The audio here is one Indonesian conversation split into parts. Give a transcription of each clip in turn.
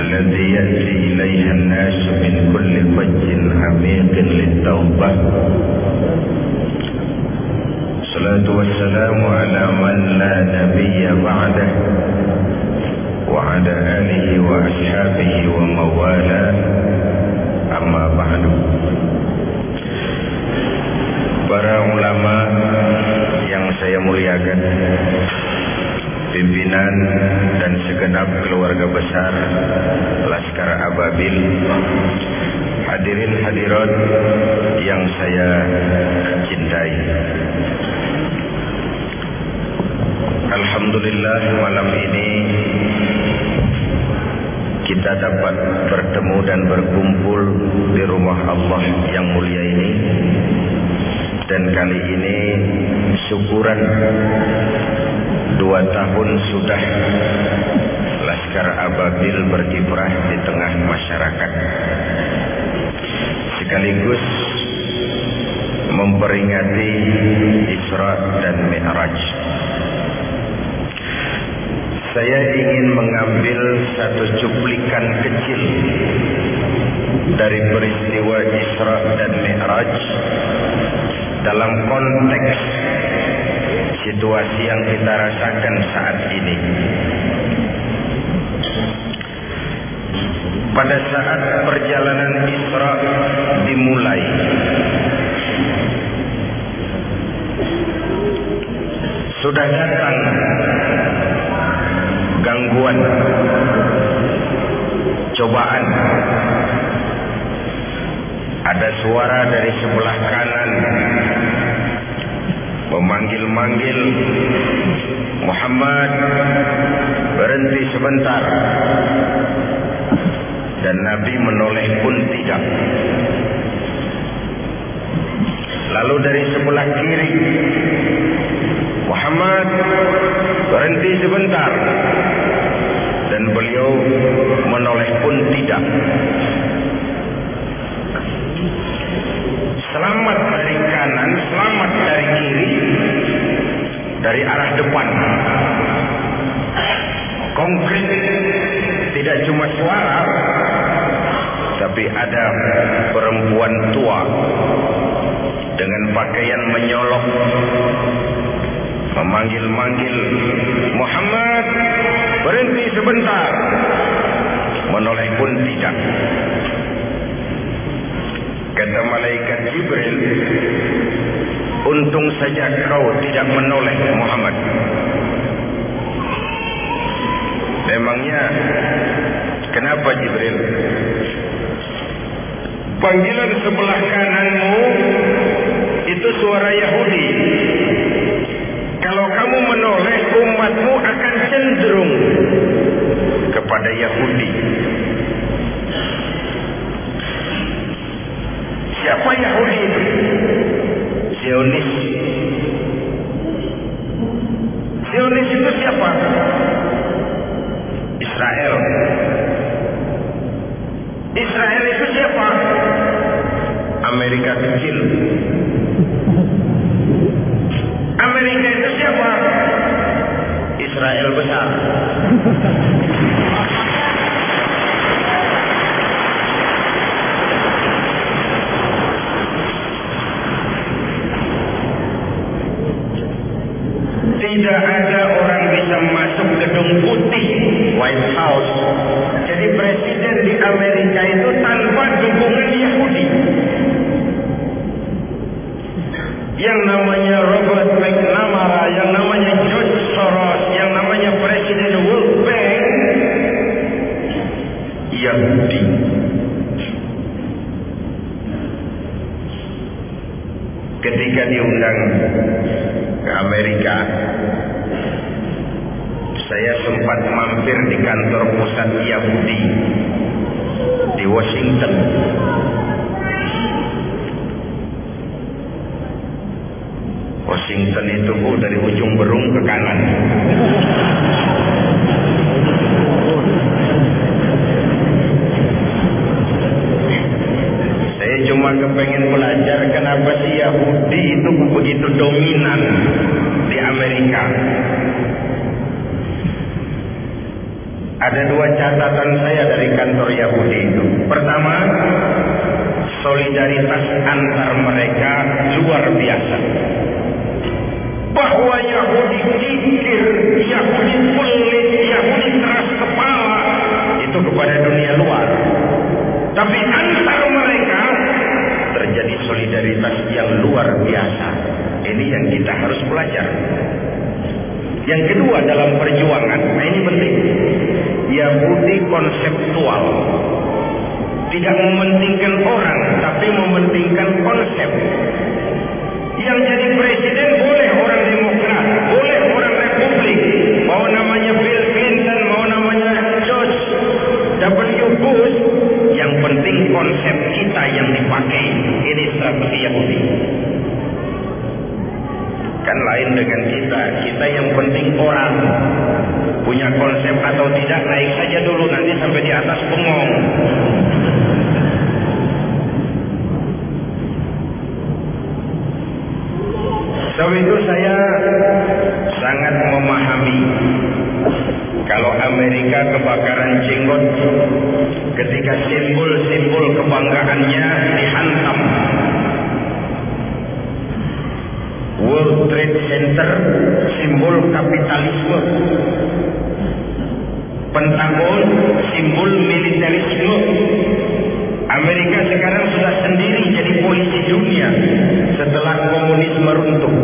الذي يأتي إليها الناس من كل فج عميق للتوبة الصلاة والسلام على من لا نبي بعده وعلى آله وأصحابه وموالاه أما بعد Para ulama yang saya muliakan Pimpinan dan segenap keluarga besar Laskar Ababil. Hadirin hadirat yang saya cintai. Alhamdulillah malam ini kita dapat bertemu dan berkumpul di rumah Allah yang mulia ini. Dan kali ini syukuran dua tahun sudah. Laskar Ababil berkiprah di tengah masyarakat. Sekaligus memperingati Isra dan Mi'raj. Saya ingin mengambil satu cuplikan kecil dari peristiwa Isra dan Mi'raj dalam konteks situasi yang kita rasakan saat ini. Pada saat perjalanan Isra dimulai, sudah datang gangguan, cobaan. Ada suara dari sebelah kanan memanggil-manggil Muhammad berhenti sebentar dan Nabi menoleh pun tidak. Lalu dari sebelah kiri Muhammad berhenti sebentar dan beliau menoleh pun tidak. Selamat dari kanan, selamat dari kiri, dari arah depan. Konkret, tidak cuma suara, tapi ada perempuan tua dengan pakaian menyolok memanggil-manggil Muhammad berhenti sebentar menoleh pun tidak kata malaikat Jibril untung saja kau tidak menoleh Muhammad memangnya kenapa Jibril panggilan sebelah kananmu itu suara Yahudi kalau kamu menoleh umatmu akan cenderung kepada Yahudi. Siapa Yahudi? Zionis. Zionis itu siapa? Israel. Israel itu siapa? Amerika kecil. Amerika itu siapa? Israel besar. Tidak ada orang bisa masuk gedung putih White House. Jadi presiden di Amerika itu tanpa dukungan Yahudi. Yang namanya Robert McNamara, yang namanya George Soros, yang namanya Presiden World Bank, Yahudi. Ketika diundang ke Amerika, saya sempat mampir di kantor pusat Yahudi di Washington. Washington itu bu dari ujung berung ke kanan. Saya cuma kepengen belajar kenapa si Yahudi itu begitu dominan di Amerika. Ada dua catatan saya dari kantor Yahudi itu. Pertama, solidaritas antar mereka luar biasa. Bahwa Yahudi kikir, Yahudi pelit, Yahudi keras kepala, itu kepada dunia luar. Tapi antar mereka terjadi solidaritas yang luar biasa. Ini yang kita harus belajar. Yang kedua dalam perjuangan, nah ini penting. Yahudi konseptual. Tidak mementingkan orang, tapi mementingkan konsep. Yang jadi presiden boleh orang demokrat, boleh orang republik. Mau namanya Bill Clinton, mau namanya George W. Bush. Yang penting konsep kita yang dipakai. Ini strategi Yahudi. Kan lain dengan kita. Kita yang penting orang. Punya konsep atau tidak naik saja dulu nanti sampai di atas bengong. Sebab itu saya sangat memahami kalau Amerika kebakaran jenggot ketika simbol-simbol kebanggaannya dihantam. World Trade Center simbol kapitalisme. Pentagon simbol militerisme. Amerika sekarang sudah sendiri jadi polisi dunia setelah komunisme runtuh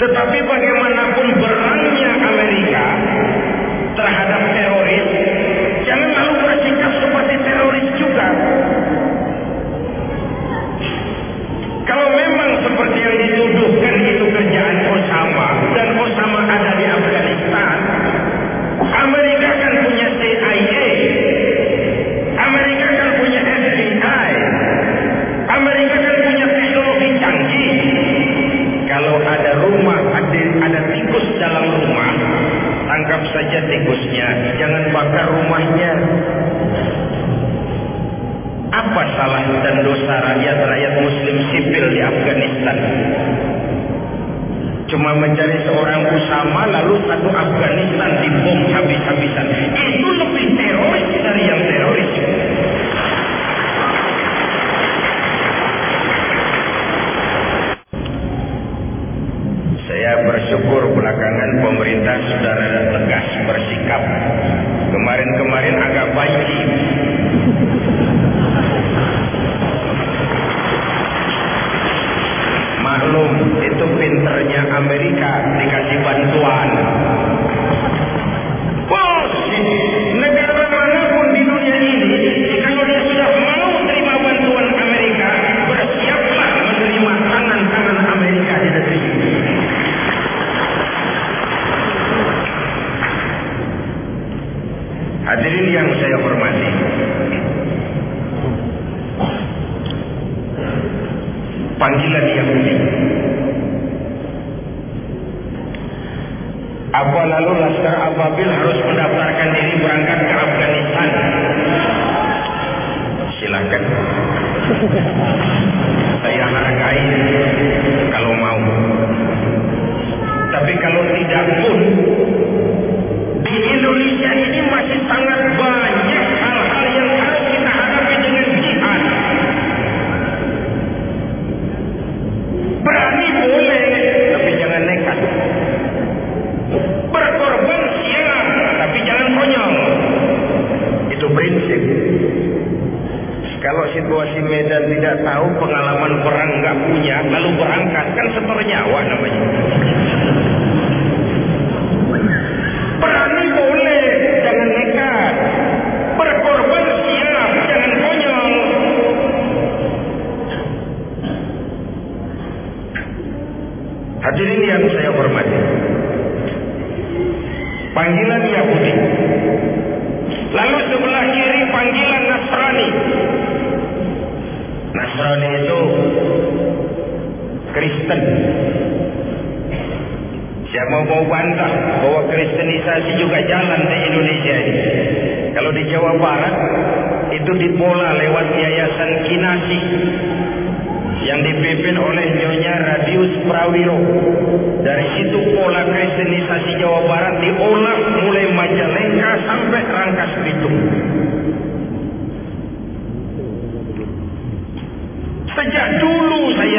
tetapi bagaimanapun berangnya Amerika di Afghanistan? Cuma mencari seorang Usama lalu satu Afghanistan dibom habis-habisan. Itu lebih teroris dari yang teroris.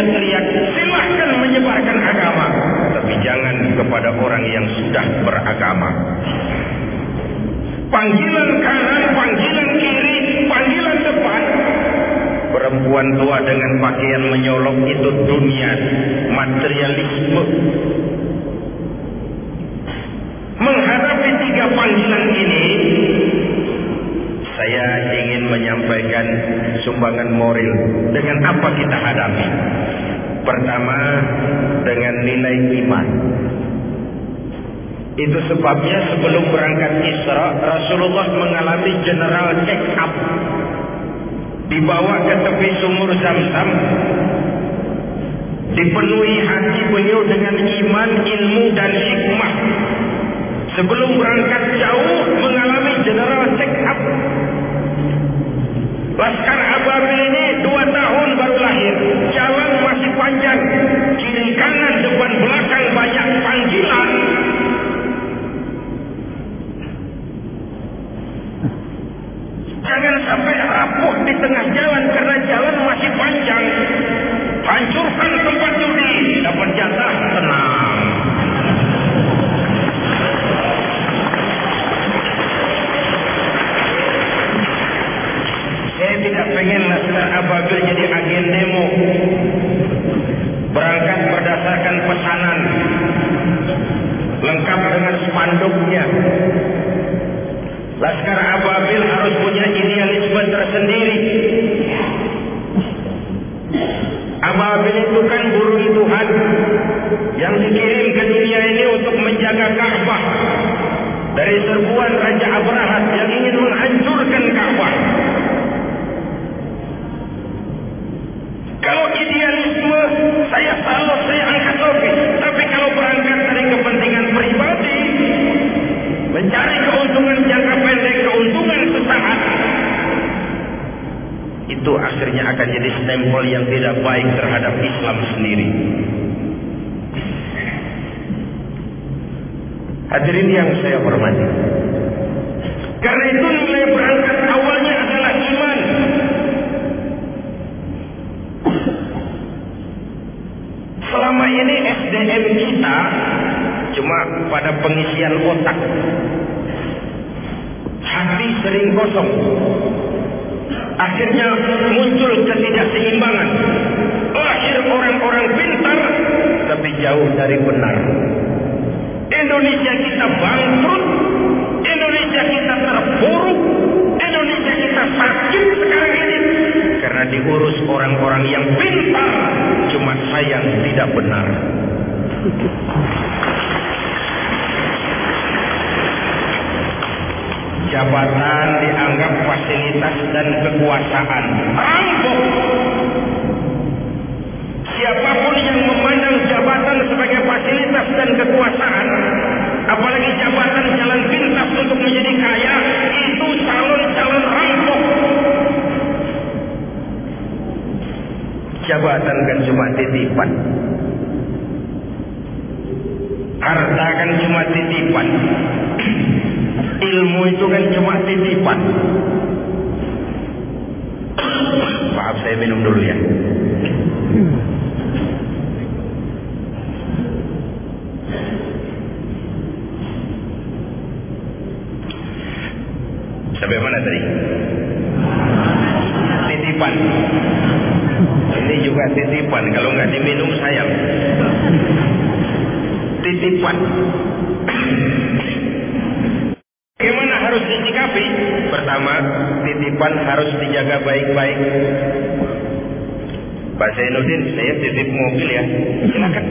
Dia teriak, silahkan menyebarkan agama. Tapi jangan kepada orang yang sudah beragama. Panggilan kanan, panggilan kiri, panggilan depan. Perempuan tua dengan pakaian menyolok itu dunia materialisme. Menghadapi tiga panggilan ini, saya ingin menyampaikan sumbangan moral dengan apa kita hadapi. Pertama, dengan nilai iman. Itu sebabnya sebelum berangkat Isra, Rasulullah mengalami general check up. Dibawa ke tepi sumur Zam-Zam. Dipenuhi hati beliau dengan iman, ilmu dan hikmah. Sebelum berangkat jauh mengalami general check up. Laskar Ababil ini dua tahun baru lahir. Jalan masih panjang. Kiri kanan depan belakang banyak panggilan. Jangan sampai rapuh di tengah jalan karena jalan masih panjang. Hancurkan tempat judi. Dapat jatah tenang. Saya tidak pengen Laskar Ababil jadi agen demo. Berangkat berdasarkan pesanan. Lengkap dengan spanduknya. Laskar Ababil harus punya idealisme tersendiri. Ababil itu kan burung Tuhan yang dikirim ke dunia ini untuk menjaga Ka'bah dari serbuan Raja Abrahat yang ingin menghancurkan Ka'bah. Kalau idealisme saya salah saya angkat topi, tapi kalau berangkat dari kepentingan pribadi, mencari keuntungan jangka pendek, keuntungan sesaat, itu akhirnya akan jadi stempel yang tidak baik terhadap Islam sendiri. Hadirin yang saya hormati. Karena itu nilai berangkat awalnya adalah iman. Selama ini SDM kita cuma pada pengisian otak. Hati sering kosong. Akhirnya muncul ketidakseimbangan. Lahir orang-orang pintar tapi jauh dari benar. Indonesia kita bangkrut, Indonesia kita terpuruk, Indonesia kita sakit sekarang ini karena diurus orang-orang yang pintar, cuma sayang tidak benar. Jabatan dianggap fasilitas dan kekuasaan. Rampok. Siapa pun yang memandang jabatan sebagai fasilitas dan kekuasaan, apalagi jabatan jalan pintas untuk menjadi kaya, itu calon-calon rampok. Jabatan kan cuma titipan. Harta kan cuma titipan. Ilmu itu kan cuma titipan. Maaf saya minum dulu ya. Sampai mana tadi? Titipan. Ini juga titipan. Kalau nggak diminum sayang. Titipan. Bagaimana harus disikapi? Pertama, titipan harus dijaga baik-baik. Pak Zainuddin, saya titip mobil ya. Silakan.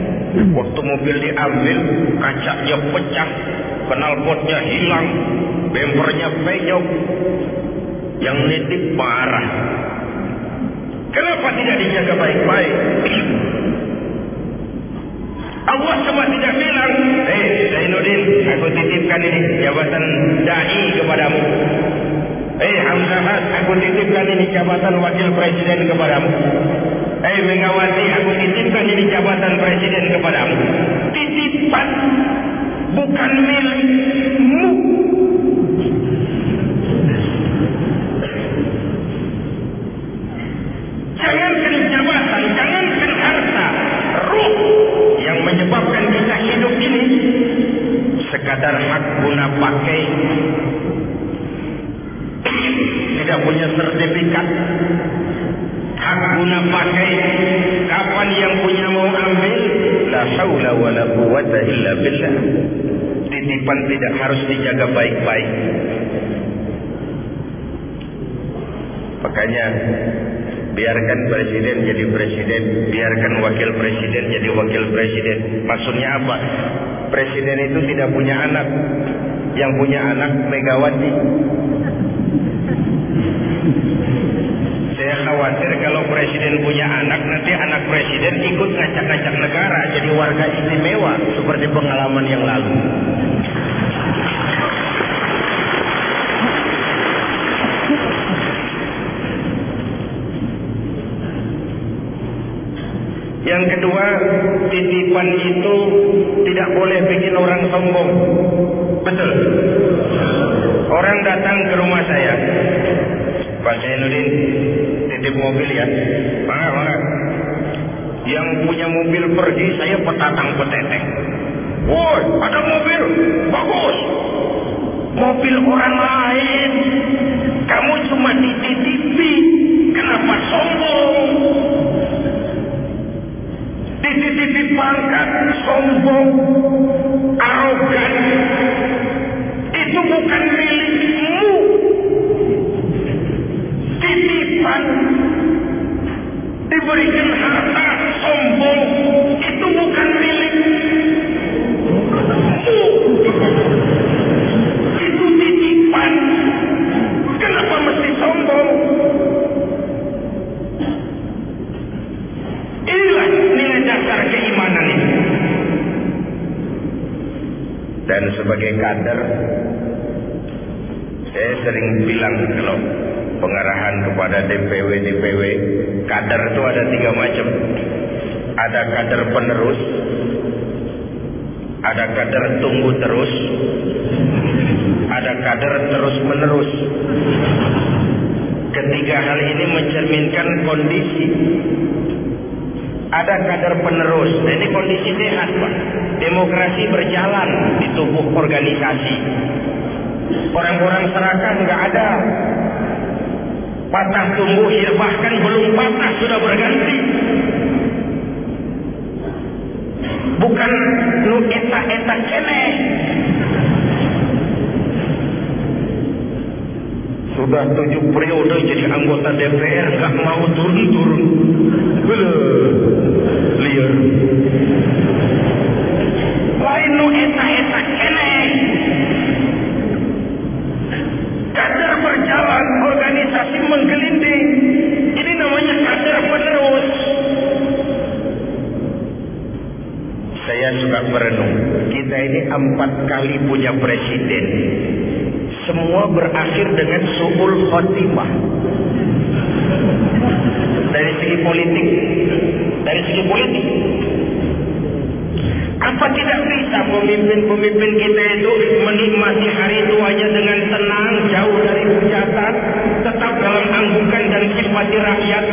Waktu mobil diambil, kacanya pecah, knalpotnya hilang, bempernya penyok. Yang nitip marah. Kenapa tidak dijaga baik-baik? Allah cuma tidak bilang, "Hei Zainuddin, aku titipkan ini jabatan dai kepadamu." "Hei Hamzah, aku titipkan ini jabatan wakil presiden kepadamu." "Hei Megawati, aku titipkan ini jabatan presiden kepadamu." Titipan bukan milikmu. Sekadar hak guna pakai. Tidak punya sertifikat. Hak guna pakai. Kapan yang punya mau ambil? La haula wala quwata illa billah. Titipan tidak harus dijaga baik-baik. Makanya biarkan presiden jadi presiden biarkan wakil presiden jadi wakil presiden. Maksudnya apa presiden itu tidak punya anak. Yang punya anak Megawati. Saya khawatir kalau presiden punya anak nanti anak presiden ikut ngacak-ngacak negara jadi warga istimewa seperti pengalaman yang lalu Yang kedua, titipan itu tidak boleh bikin orang sombong. Betul. Orang datang ke rumah saya. Pak Zainuddin, titip mobil ya. Mana, mana. Yang punya mobil pergi, saya petatang peteteng. Woi, ada mobil. Bagus. Mobil orang lain. Pangkat, sombong, arogan. Itu bukan milikmu. Titipan. Diberikan sebagai kader, saya sering bilang kalau pengarahan kepada DPW DPW, kader itu ada tiga macam. Ada kader penerus, ada kader tunggu terus, ada kader terus menerus. Ketiga hal ini mencerminkan kondisi ada kader penerus. Nah, ini kondisi sehat, Pak. Demokrasi berjalan di tubuh organisasi. Orang-orang serakah nggak ada. Patah tumbuh, ya bahkan belum patah sudah berganti. Bukan nu eta-eta kene. Sudah tujuh periode jadi anggota DPR nggak mau turun-turun. Liar. Lain nu eta-eta kene. Kader berjalan, organisasi menggelinding. Ini namanya kader penerus. Saya suka merenung. Kita ini empat kali punya presiden. Semua berakhir dengan suul khotimah. Dari segi politik. Dari segi politik. Apa tidak bisa pemimpin-pemimpin kita itu menikmati hari tuanya dengan tenang, jauh dari hujatan, tetap dalam anggukan dan simpati rakyat?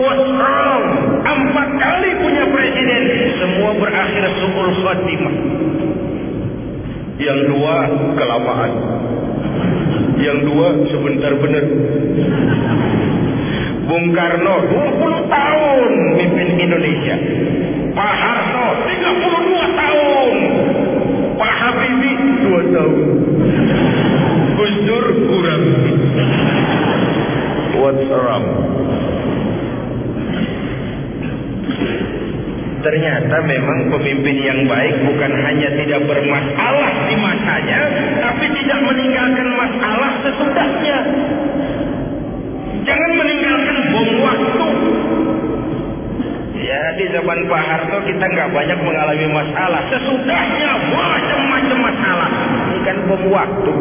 What's wrong? Empat kali punya presiden, semua berakhir suul khatimah. Yang dua kelamaan. Yang dua sebentar benar. Bung Karno 20 tahun mimpin Indonesia. Pak Harto 32 tahun. Pak Habibie 2 tahun. Gus kurang. What's wrong? Ternyata memang pemimpin yang baik bukan hanya tidak bermasalah di masanya, tapi tidak meninggalkan masalah sesudahnya. Jangan meninggalkan bom waktu. Ya di zaman Pak Harto kita nggak banyak mengalami masalah. Sesudahnya macam-macam masalah. Ini kan bom waktu.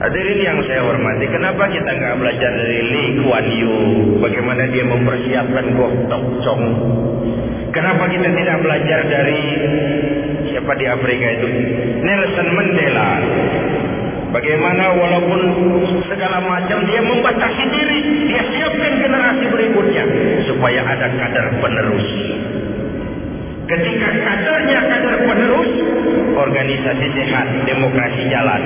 Hadirin yang saya hormati, kenapa kita nggak belajar dari Lee Kuan Yew, bagaimana dia mempersiapkan Gok Chong? Kenapa kita tidak belajar dari siapa di Afrika itu? Nelson Mandela. Bagaimana walaupun segala macam dia membatasi diri, dia siapkan generasi berikutnya supaya ada kadar penerus. Ketika kadernya kader penerus, organisasi sehat, demokrasi jalan.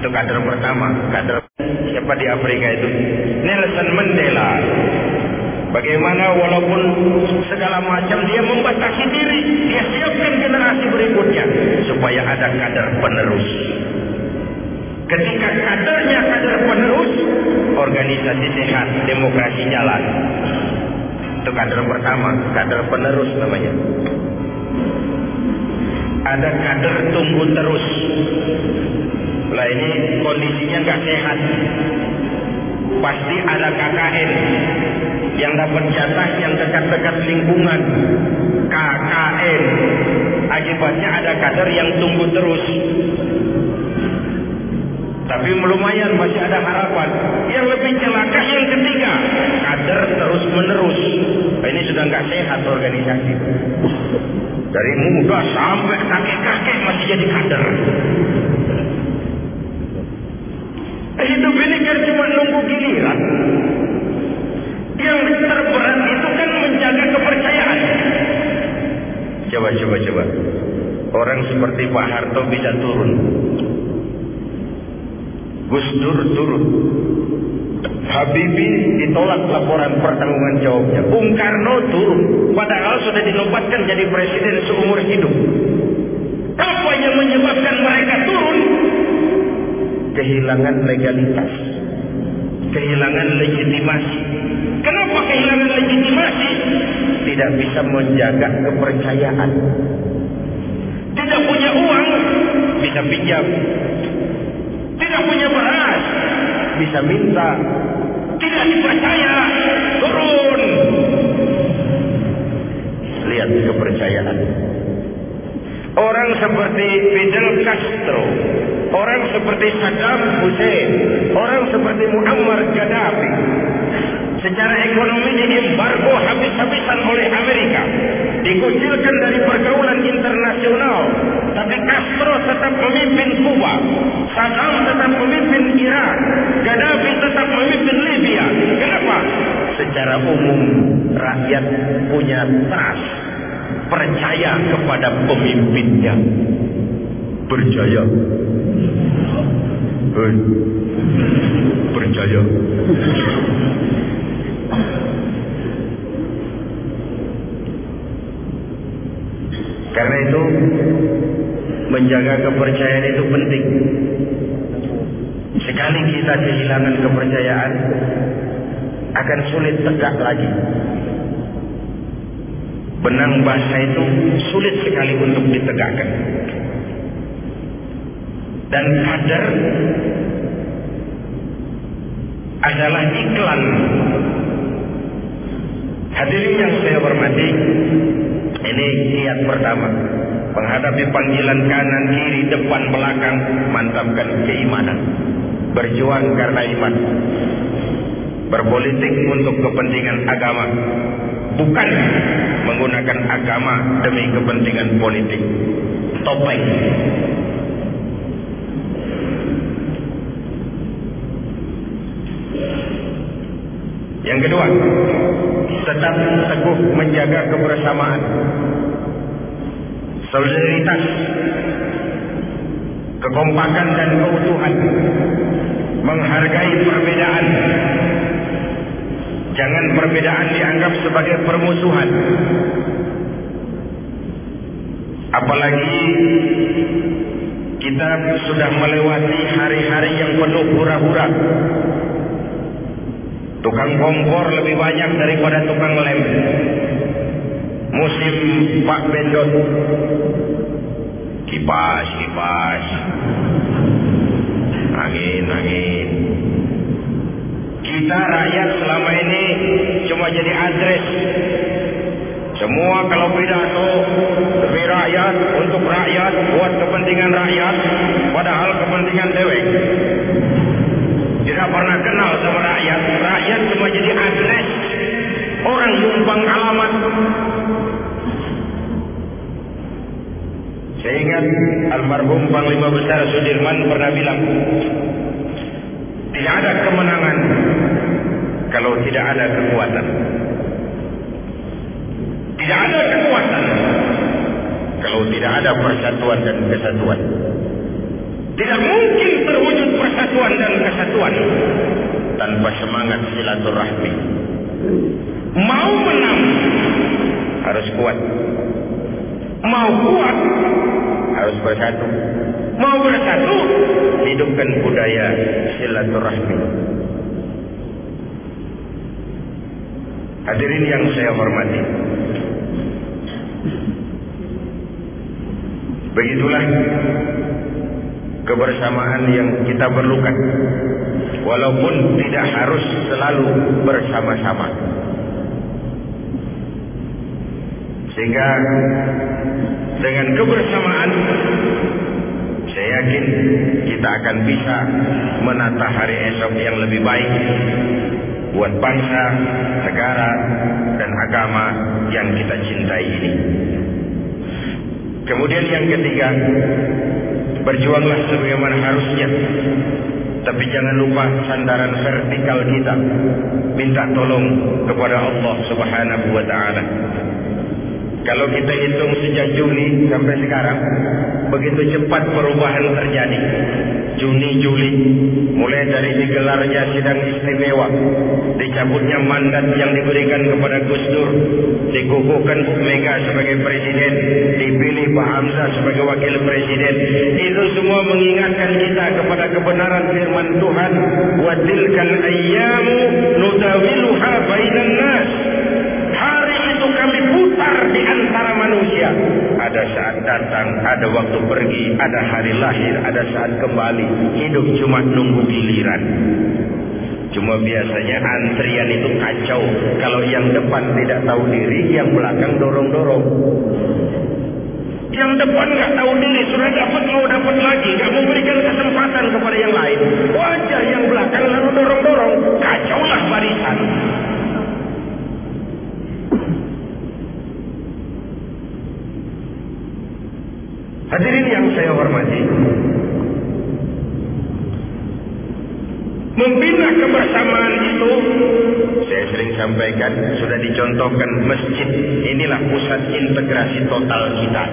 Itu kader pertama, kader siapa di Afrika itu? Nelson Mandela. Bagaimana walaupun segala macam dia membatasi diri, dia siapkan generasi berikutnya supaya ada kader penerus. Ketika kadernya kader penerus, organisasi sehat, demokrasi jalan. Itu kader pertama, kader penerus namanya. Ada kader tunggu terus. Lah ini kondisinya nggak sehat. Pasti ada KKN yang dapat jatah yang dekat-dekat lingkungan. KKN. Akibatnya ada kader yang tunggu terus. Tapi lumayan masih ada harapan. Yang lebih celaka yang ketiga, kader terus menerus. Ini sudah nggak sehat organisasi. Dari muda sampai kakek-kakek masih jadi kader. Hidup ini kan cuma nunggu giliran. Yang terberat itu kan menjaga kepercayaan. Coba, coba, coba. Orang seperti Pak Harto bisa turun. Gus Dur turun. Habibie ditolak laporan pertanggungan jawabnya. Bung Karno turun. Padahal sudah dinobatkan jadi presiden seumur hidup. Apa yang menyebabkan mereka turun? Kehilangan legalitas. Kehilangan legitimasi. Kenapa kehilangan legitimasi? Tidak bisa menjaga kepercayaan. Tidak punya uang, bisa pinjam. Tidak punya beras, bisa minta. Tidak dipercaya, turun. Lihat kepercayaan. Orang seperti Fidel Castro, orang seperti Saddam Hussein, orang seperti Muammar Gaddafi, secara ekonomi diembargo habis-habisan oleh Amerika, dikucilkan dari pergaulan internasional, tapi Castro tetap memimpin Kuba, Saddam tetap memimpin Irak, Gaddafi tetap memimpin Libya. Kenapa? Secara umum rakyat punya trust, percaya kepada pemimpinnya. Percaya. Hei. Percaya. Karena itu menjaga kepercayaan itu penting. Sekali kita kehilangan kepercayaan akan sulit tegak lagi. Benang bahasa itu sulit sekali untuk ditegakkan. Dan kader adalah iklan. Hadirin yang saya hormati, ini kiat pertama. Menghadapi panggilan kanan, kiri, depan, belakang, mantapkan keimanan. Berjuang karena iman. Berpolitik untuk kepentingan agama. Bukan menggunakan agama demi kepentingan politik. Topeng. Yang kedua, tetap teguh menjaga kebersamaan. Solidaritas, kekompakan dan keutuhan. Menghargai perbedaan. Jangan perbedaan dianggap sebagai permusuhan. Apalagi kita sudah melewati hari-hari yang penuh hura-hura. Tukang kompor lebih banyak daripada tukang lem. Musim Pak Bendot. Kipas, kipas. Angin, angin. Kita rakyat selama ini cuma jadi adres. Semua kalau pidato demi rakyat, untuk rakyat, buat kepentingan rakyat, padahal kepentingan dewek. Tidak pernah kenal sama rakyat. Rakyat cuma jadi adres. Orang numpang alamat. Saya ingat almarhum Panglima Besar Sudirman pernah bilang, tidak ada kemenangan kalau tidak ada kekuatan. Tidak ada kekuatan kalau tidak ada persatuan dan kesatuan. Tidak mungkin terwujud persatuan silaturahmi. Mau menang harus kuat. Mau kuat harus bersatu. Mau bersatu hidupkan budaya silaturahmi. Hadirin yang saya hormati. Begitulah kebersamaan yang kita perlukan. Walaupun tidak harus selalu bersama-sama. Sehingga dengan kebersamaan saya yakin kita akan bisa menata hari esok yang lebih baik buat bangsa, negara, dan agama yang kita cintai ini. Kemudian yang ketiga, berjuanglah sebagaimana harusnya. Tapi jangan lupa sandaran vertikal kita. Minta tolong kepada Allah Subhanahu wa taala. Kalau kita hitung sejak Juli sampai sekarang, begitu cepat perubahan terjadi. Juni, Juli, mulai dari digelarnya sidang istimewa, dicabutnya mandat yang diberikan kepada Gus Dur, dikukuhkan Bu Mega sebagai presiden, dipilih Pak Hamzah sebagai wakil presiden. Itu semua mengingatkan kita kepada kebenaran firman Tuhan, "Wa tilkal ayyamu nudawiluha bainan nas." kami putar di antara manusia. Ada saat datang, ada waktu pergi, ada hari lahir, ada saat kembali. Hidup cuma nunggu giliran. Cuma biasanya antrian itu kacau. Kalau yang depan tidak tahu diri, yang belakang dorong-dorong. Yang depan nggak tahu diri, sudah dapat mau dapat lagi, nggak mau berikan kesempatan kepada yang lain. Wajah yang belakang lalu dorong-dorong, kacaulah barisan. Hadirin yang saya hormati. Membina kebersamaan itu saya sering sampaikan sudah dicontohkan masjid inilah pusat integrasi total kita.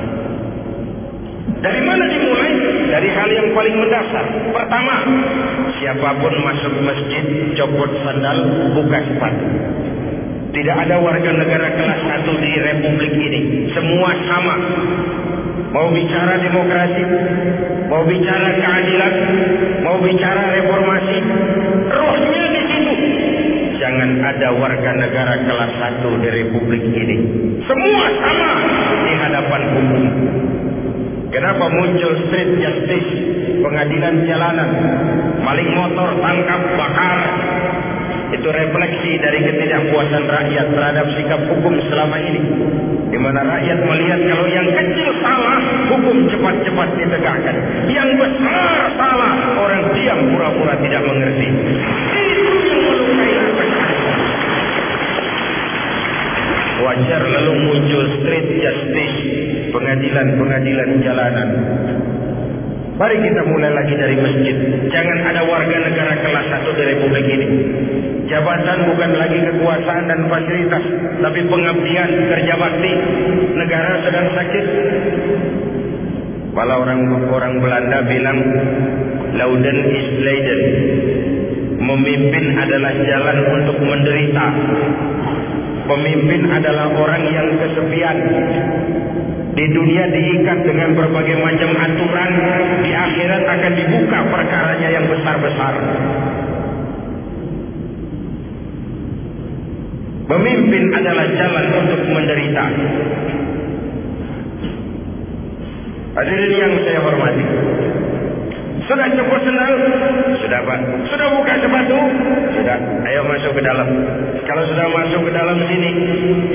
Dari mana dimulai? Dari hal yang paling mendasar. Pertama, siapa pun masuk masjid, copot sandal, buka sepatu. Tidak ada warga negara kelas satu di republik ini. Semua sama. Mau bicara demokrasi, mau bicara keadilan, mau bicara reformasi, rohnya di situ. Jangan ada warga negara kelas satu di republik ini. Semua sama di hadapan hukum. Kenapa muncul street justice, pengadilan jalanan, maling motor tangkap bakar, itu refleksi dari ketidakpuasan rakyat terhadap sikap hukum selama ini. Di mana rakyat melihat kalau yang kecil salah, hukum cepat-cepat ditegakkan. Yang besar salah, orang diam pura-pura tidak mengerti. Itu yang melukai Wajar lalu muncul street justice, pengadilan-pengadilan jalanan. Mari kita mulai lagi dari masjid. Jangan ada warga negara kelas satu di Republik ini. Jabatan bukan lagi kekuasaan dan fasilitas, tapi pengabdian, kerja bakti. Negara sedang sakit. Walau orang orang Belanda bilang, Lauden is Leiden. Memimpin adalah jalan untuk menderita. Pemimpin adalah orang yang kesepian. Di dunia diikat dengan berbagai macam aturan, di akhirat akan dibuka perkaranya yang besar-besar. Memimpin adalah jalan untuk menderita. Hadirin yang saya hormati. Sudah cukup senang? Sudah Pak. Sudah buka sepatu? Sudah. Ayo masuk ke dalam. Kalau sudah masuk ke dalam sini,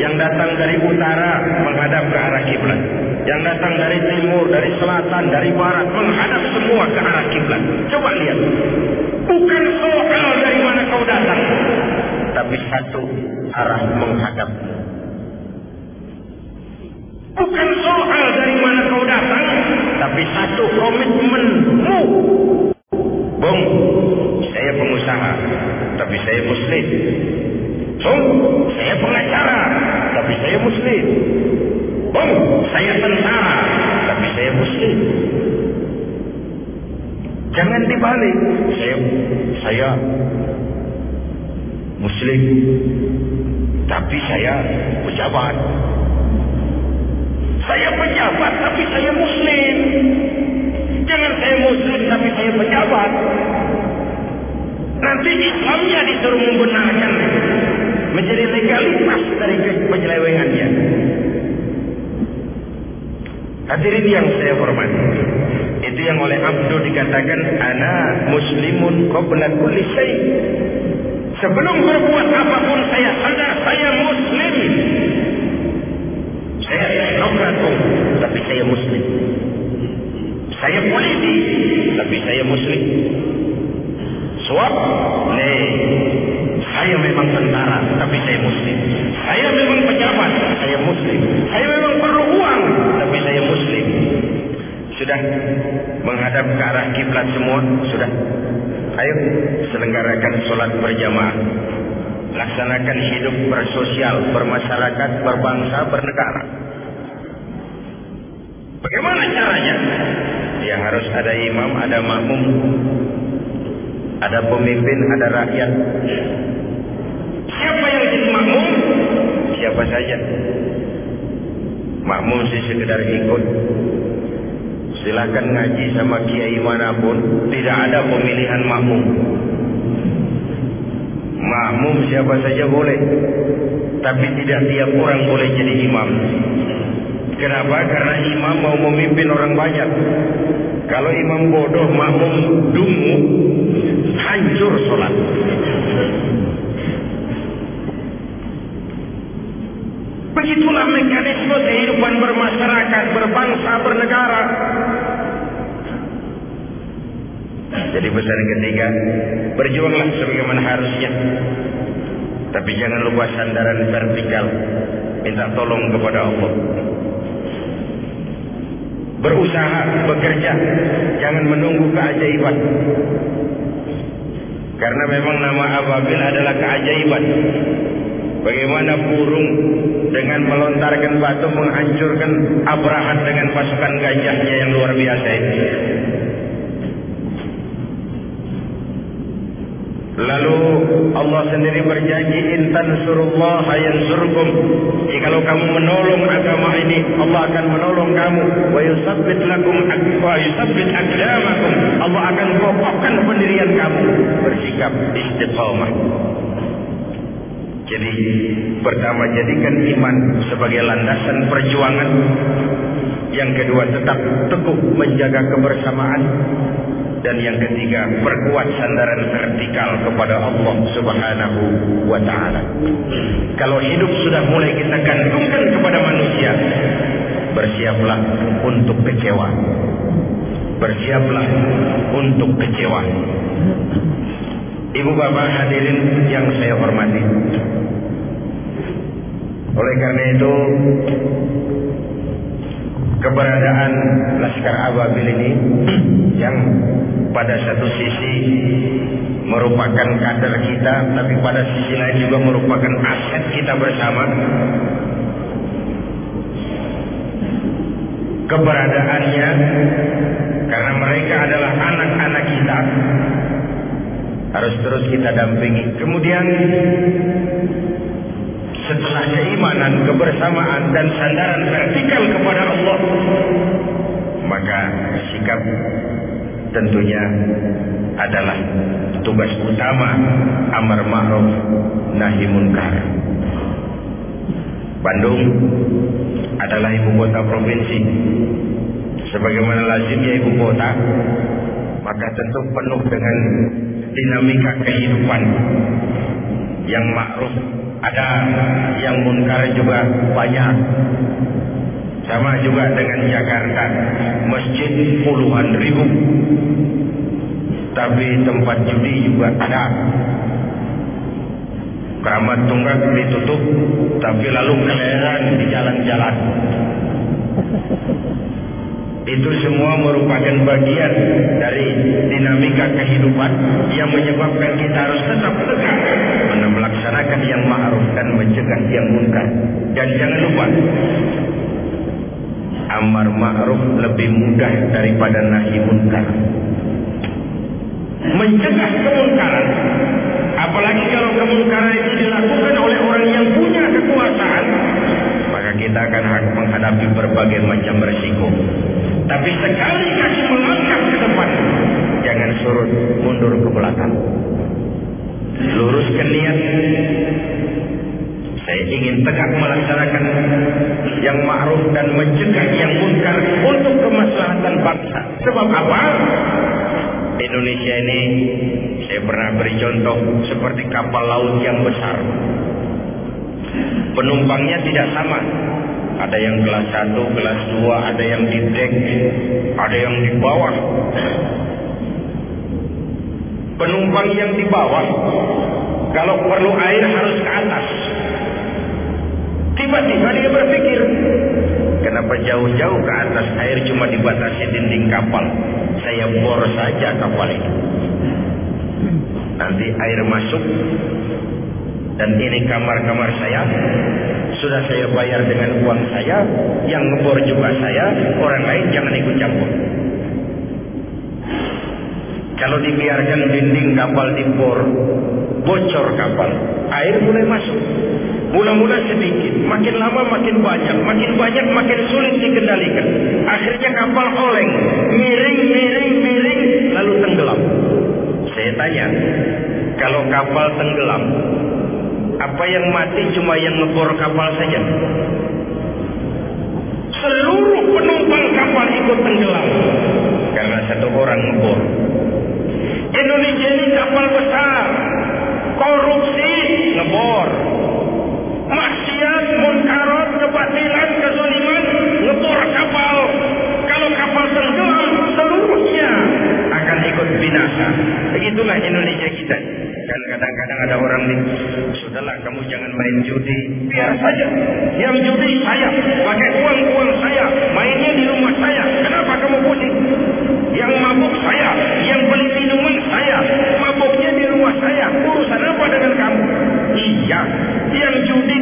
yang datang dari utara menghadap ke arah kiblat. Yang datang dari timur, dari selatan, dari barat menghadap semua ke arah kiblat. Coba lihat. Bukan soal dari mana kau datang, tapi satu arah menghadap. Bukan soal dari mana kau datang, tapi satu komitmenmu. Bung, saya pengusaha, tapi saya muslim. Bung, saya pengacara, tapi saya muslim. Bung, saya tentara, tapi saya muslim. Jangan dibalik. Saya saya muslim, tapi saya pejabat. Saya pejabat, tapi saya muslim. Jangan saya muslim, tapi saya pejabat. Nanti Islamnya disuruh membenarkan menjadi legalitas dari penyelewengannya. Hadirin yang saya hormati. Itu yang oleh Abdul dikatakan ana muslimun qabla kulli. Sebelum berbuat apapun saya sadar saya muslim. Saya teknokrat tapi saya muslim. Saya polisi tapi saya muslim. Suap? Nih. Saya memang tentara, tapi saya muslim. Saya memang pejabat, saya muslim. Saya memang perlu uang. Sudah menghadap ke arah kiblat semua? Sudah. Ayo selenggarakan sholat berjamaah. Laksanakan hidup bersosial, bermasyarakat, berbangsa, bernegara. Bagaimana caranya? Ya harus ada imam, ada makmum, ada pemimpin, ada rakyat. Siapa yang jadi makmum? Siapa saja. Makmum sih sekedar ikut. Silakan ngaji sama kiai mana pun, tidak ada pemilihan makmum. Makmum siapa saja boleh, tapi tidak tiap orang boleh jadi imam. Kenapa? Karena imam mau memimpin orang banyak. Kalau imam bodoh, makmum dungu, hancur sholat. Begitulah mekanisme kehidupan bermasyarakat, berbangsa, bernegara. Jadi pesan ketiga, berjuanglah sebagaimana harusnya. Tapi jangan lupa sandaran vertikal. Minta tolong kepada Allah. Berusaha, bekerja. Jangan menunggu keajaiban. Karena memang nama ababil adalah keajaiban. Bagaimana burung dengan melontarkan batu menghancurkan Abrahat dengan pasukan gajahnya yang luar biasa ini. Lalu Allah sendiri berjanji intan surullah yansurkum. Jikalau kamu menolong agama ini, Allah akan menolong kamu. Wa yusabbit lakum wa yusabbit aqdamakum. Allah akan kokohkan pendirian kamu. Bersikap istiqamah. Jadi pertama jadikan iman sebagai landasan perjuangan. Yang kedua tetap teguh menjaga kebersamaan dan yang ketiga perkuat sandaran vertikal kepada Allah Subhanahu wa taala. Kalau hidup sudah mulai kita gantungkan kepada manusia, bersiaplah untuk kecewa. Bersiaplah untuk kecewa. Ibu bapak hadirin yang saya hormati. Oleh karena itu keberadaan Laskar Ababil ini yang pada satu sisi merupakan kader kita tapi pada sisi lain juga merupakan aset kita bersama. Keberadaannya karena mereka adalah anak-anak kita harus terus kita dampingi. Kemudian setelah keimanan, kebersamaan dan sandaran vertikal kepada Allah maka sikap tentunya adalah tugas utama amar ma'ruf nahi munkar. Bandung adalah ibu kota provinsi. Sebagaimana lazimnya ibu kota maka tentu penuh dengan dinamika kehidupan. Yang ma'ruf ada yang munkar juga banyak sama juga dengan Jakarta masjid puluhan ribu. Tapi tempat judi juga ada. Keramat tunggak ditutup tapi lalu keleran di jalan-jalan. Itu semua merupakan bagian dari dinamika kehidupan yang menyebabkan kita harus tetap tegak melaksanakan yang ma'ruf dan mencegah yang munkar. Dan jangan lupa, amar ma'ruf lebih mudah daripada nahi munkar. Mencegah kemungkaran, apalagi kalau kemungkaran itu dilakukan oleh orang yang punya kekuasaan, maka kita akan menghadapi berbagai macam resiko. Tapi sekali kasih melangkah ke depan, jangan surut mundur ke belakang. Luruskan niat. Saya ingin tegak melaksanakan yang ma'ruf dan mencegah yang munkar untuk kemaslahatan bangsa. Sebab apa? Indonesia ini saya pernah beri contoh seperti kapal laut yang besar. Penumpangnya tidak sama. Ada yang kelas 1, kelas 2, ada yang di deck, ada yang di bawah. Penumpang yang di bawah, kalau perlu air harus ke atas. Tiba-tiba dia berpikir, kenapa jauh-jauh ke atas air cuma dibatasi dinding kapal? Saya bor saja kapal itu. Nanti air masuk dan ini kamar-kamar saya sudah saya bayar dengan uang saya yang ngebor juga saya orang lain jangan ikut campur kalau dibiarkan dinding kapal dibor bocor kapal air mulai masuk mula-mula sedikit. Makin lama makin banyak. Makin banyak makin sulit dikendalikan. Akhirnya kapal oleng. Miring miring miring lalu tenggelam. Saya tanya kalau kapal tenggelam apa yang mati cuma yang ngebor kapal saja. Seluruh penumpang kapal ikut tenggelam. Karena satu orang ngebor. Indonesia ini kapal besar, korupsi ngebor, maksiat, munkarat, kebatilan, kezaliman ngebor kapal. Kalau kapal tenggelam, seluruhnya akan ikut binasa. Begitulah Indonesia kita. Dan kadang-kadang ada orang nih, sudahlah kamu jangan main judi, biar saja. Yang judi saya, pakai uang-uang saya, mainnya di rumah saya. Kenapa kamu pusing? Yang mabuk saya, yang beli minuman saya, mabuknya di rumah saya. Urusan apa dengan kamu? Iya, yang judi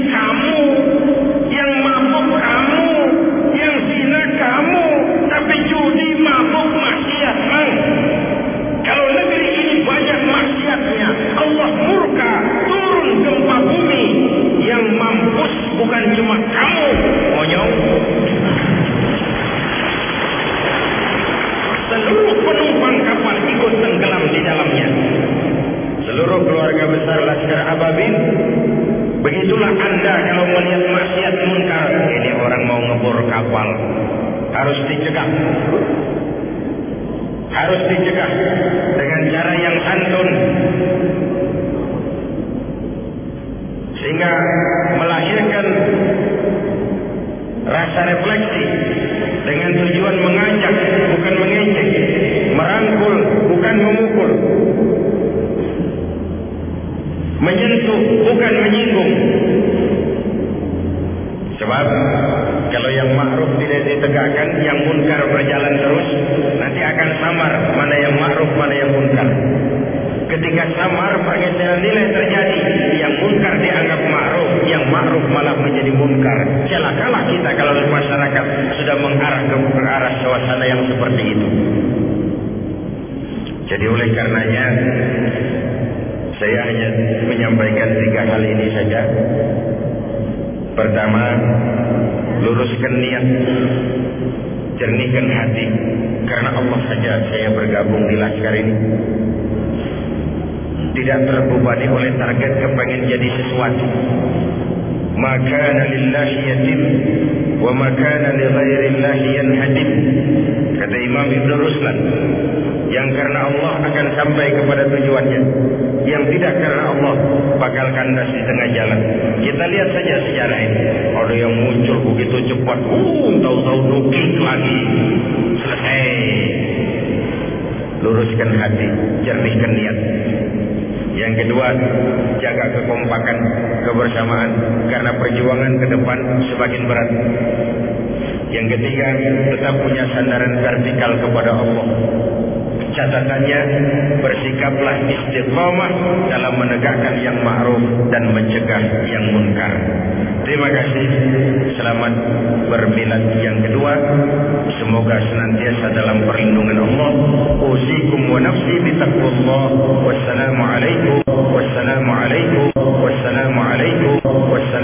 Seluruh penumpang kapal ikut tenggelam di dalamnya. Seluruh keluarga besar Laskar Ababil Begitulah anda kalau melihat maksiat munkar. Ini orang mau ngebor kapal. Harus dicegah. Harus dicegah Dengan cara yang santun. Sehingga melahirkan Rasa refleksi Dengan tujuan mengajak bukan memukul menyentuh bukan menyinggung. Sebab kalau yang ma'ruf tidak ditegakkan, yang munkar berjalan terus, nanti akan samar mana yang ma'ruf, mana yang munkar. Ketika samar pergeseran nilai terjadi, yang munkar dianggap ma'ruf, yang ma'ruf malah menjadi munkar. Celakalah kita kalau masyarakat sudah mengarah ke arah suasana yang seperti itu. Jadi oleh karenanya saya hanya menyampaikan tiga hal ini saja. Pertama, luruskan niat, jernihkan hati, karena Allah saja saya bergabung di laskar ini. Tidak terbebani oleh target kepengen jadi sesuatu. Maka lillahi yatim wa makana li ghairillahi yanhadim. Kata Imam Ibn Ruslan, yang karena Allah akan sampai kepada tujuannya. Yang tidak karena Allah bakal kandas di tengah jalan. Kita lihat saja sejarah ini. Ada yang muncul begitu cepat. Uh tahu-tahu nukil lagi. Selesai. Luruskan hati jernihkan niat. Yang kedua jaga kekompakan kebersamaan. Karena perjuangan ke depan semakin berat. Yang ketiga, tetap punya sandaran vertikal kepada Allah. Catatannya, bersikaplah istiqamah dalam menegakkan yang ma'ruf dan mencegah yang munkar. Terima kasih. Selamat bermilad yang kedua. Semoga senantiasa dalam perlindungan Allah. Uzikum wa nafsi bitaqwallah. Wassalamualaikum. Wassalamualaikum. Wassalamualaikum. Wassalamualaikum.